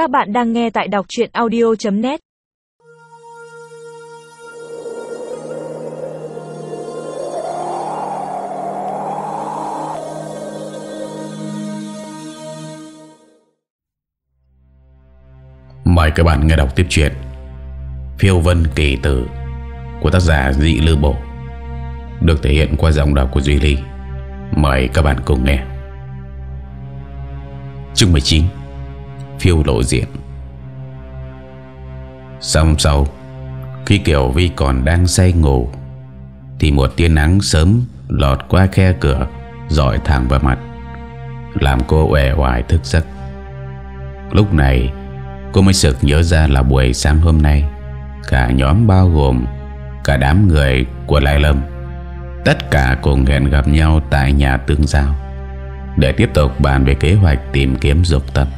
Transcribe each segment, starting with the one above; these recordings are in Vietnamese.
Các bạn đang nghe tại đọc chuyện audio.net Mời các bạn nghe đọc tiếp chuyện Phiêu Vân Kỳ Tử của tác giả Dị Lư Bộ được thể hiện qua giọng đọc của Duy Ly. Mời các bạn cùng nghe. Chương 19 Phiêu lộ diện. Xong sau, Khi Kiều Vi còn đang say ngủ, Thì một tia nắng sớm Lọt qua khe cửa, dọi thẳng vào mặt, Làm cô ẻ hoài thức giấc. Lúc này, Cô mới sực nhớ ra là buổi sáng hôm nay, Cả nhóm bao gồm Cả đám người của Lai Lâm. Tất cả cùng hẹn gặp nhau Tại nhà tương giao, Để tiếp tục bàn về kế hoạch tìm kiếm dục tập.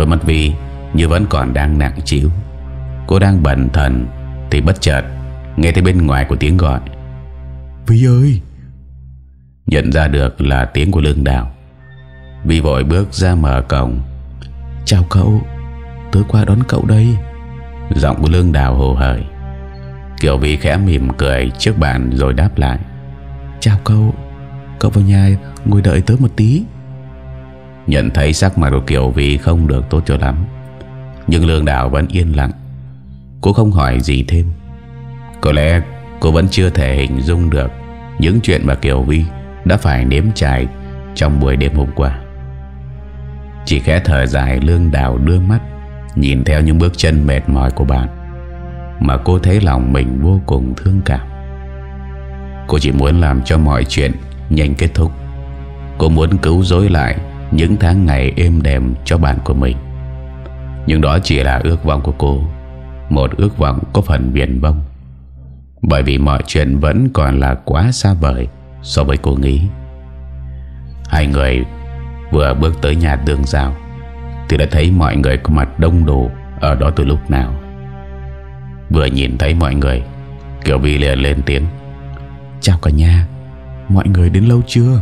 Đôi mắt Vi như vẫn còn đang nặng chiếu Cô đang bận thần Thì bất chợt Nghe thấy bên ngoài của tiếng gọi. Vi ơi! Nhận ra được là tiếng của Lương Đào Vi vội bước ra mở cổng. Chào cậu Tôi qua đón cậu đây. Giọng của Lương Đào hồ hởi. Kiều Vi khẽ mỉm cười trước bàn rồi đáp lại. Chào cậu Cậu vào nhà ngồi đợi tớ một tí Nhận thấy sắc mặt của Kiều Vi không được tốt cho lắm. Nhưng Lương Đào vẫn yên lặng. Cô không hỏi gì thêm. Có lẽ cô vẫn chưa thể hình dung được Những chuyện mà Kiều Vi đã phải nếm trải Trong buổi đêm hôm qua. Chỉ khẽ thở dài, Lương Đào đưa mắt, Nhìn theo những bước chân mệt mỏi của bạn, Mà cô thấy lòng mình vô cùng thương cảm. Cô chỉ muốn làm cho mọi chuyện nhanh kết thúc. Cô muốn cứu dối lại những tháng ngày êm đềm cho bạn của mình. Nhưng đó chỉ là ước vọng của cô, Một ước vọng có phần viền vông. Bởi vì mọi chuyện vẫn còn là quá xa vời So với cô nghĩ. Hai người vừa bước tới nhà tường rào Thì đã thấy mọi người có mặt đông đủ Ở đó từ lúc nào. Vừa nhìn thấy mọi người, Kiều Vi liền lên tiếng. Chào cả nhà, Mọi người đến lâu chưa?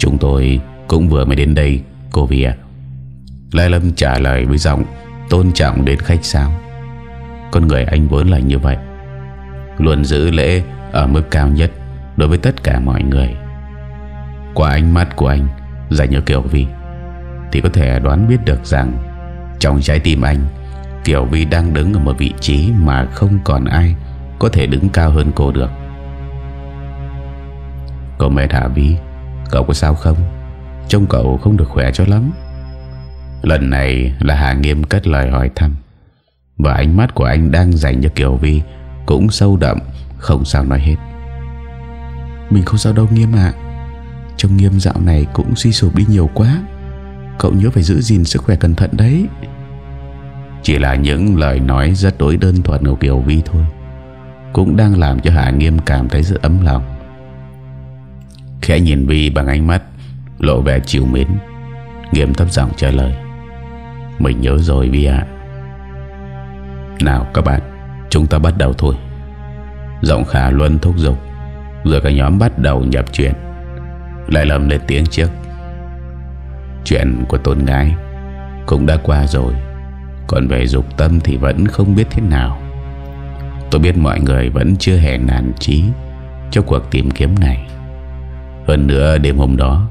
Chúng tôi cũng vừa mới đến đây, Cô Vi ạ. Lai Lâm trả lời với giọng Tôn trọng đến khách sao? Con người anh vốn là như vậy, Luôn giữ lễ ở mức cao nhất Đối với tất cả mọi người. Qua ánh mắt của anh, Dành cho Kiều Vi Thì có thể đoán biết được rằng Trong trái tim anh, Kiều Vi đang đứng ở một vị trí Mà không còn ai Có thể đứng cao hơn cô được. Cô mệt hả Vi Cậu có sao không? Trông cậu không được khỏe cho lắm. Lần này là Hà Nghiêm cất lời hỏi thăm. Và ánh mắt của anh đang dành cho Kiều Vi Cũng sâu đậm, Không sao nói hết. Mình không sao đâu, Nghiêm ạ. Trông Nghiêm dạo này cũng suy sụp đi nhiều quá. Cậu nhớ phải giữ gìn sức khỏe cẩn thận đấy. Chỉ là những lời nói rất đối đơn thuần của Kiều Vi thôi, Cũng đang làm cho Hà Nghiêm cảm thấy rất ấm lòng. Khẽ nhìn Vi bằng ánh mắt, Lộ vẻ chịu mến, Nghiêm thấp giọng trả lời. Mình nhớ rồi Vi ạ. Nào các bạn, Chúng ta bắt đầu thôi. Giọng khả luân thúc giục, Rồi cả nhóm bắt đầu nhập chuyện. Lại lầm lên tiếng trước. Chuyện của tôn ngái Cũng đã qua rồi, Còn về dục tâm thì vẫn không biết thế nào. Tôi biết mọi người vẫn chưa hề nản chí Cho cuộc tìm kiếm này hơn nữa, đêm hôm đó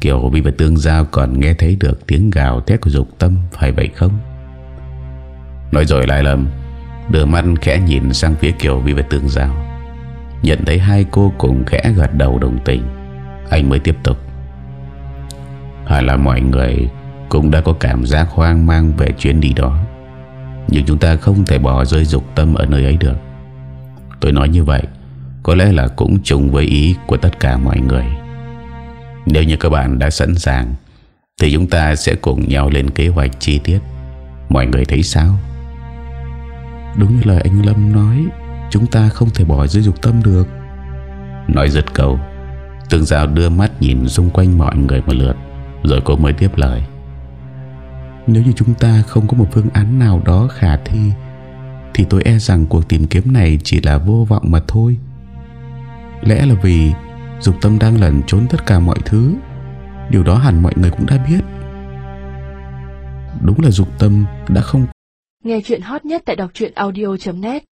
Kiều Vi và Tương Giao còn nghe thấy được tiếng gào thét của dục tâm, Phải vậy không? Nói rồi lại lầm, Đưa mắt khẽ nhìn sang phía Kiều Vi và Tương Giao. Nhận thấy hai cô cùng khẽ gật đầu đồng tình. Anh mới tiếp tục. Hay là mọi người Cũng đã có cảm giác hoang mang về chuyến đi đó. Nhưng chúng ta không thể bỏ rơi dục tâm ở nơi ấy được. Tôi nói như vậy có lẽ là cũng trùng với ý của tất cả mọi người. Nếu như các bạn đã sẵn sàng, Thì chúng ta sẽ cùng nhau lên kế hoạch chi tiết. Mọi người thấy sao? Đúng như lời anh Lâm nói, Chúng ta không thể bỏ dưới dục tâm được. Nói dứt câu Tương Giao đưa mắt nhìn xung quanh mọi người một lượt, Rồi cô mới tiếp lời. Nếu như chúng ta không có một phương án nào đó khả thi, Thì tôi e rằng cuộc tìm kiếm này chỉ là vô vọng mà thôi lẽ là vì dục tâm đang lẩn trốn tất cả mọi thứ. Điều đó hẳn mọi người cũng đã biết. Đúng là dục tâm đã không nghe chuyện hot nhất tại đọc audio.net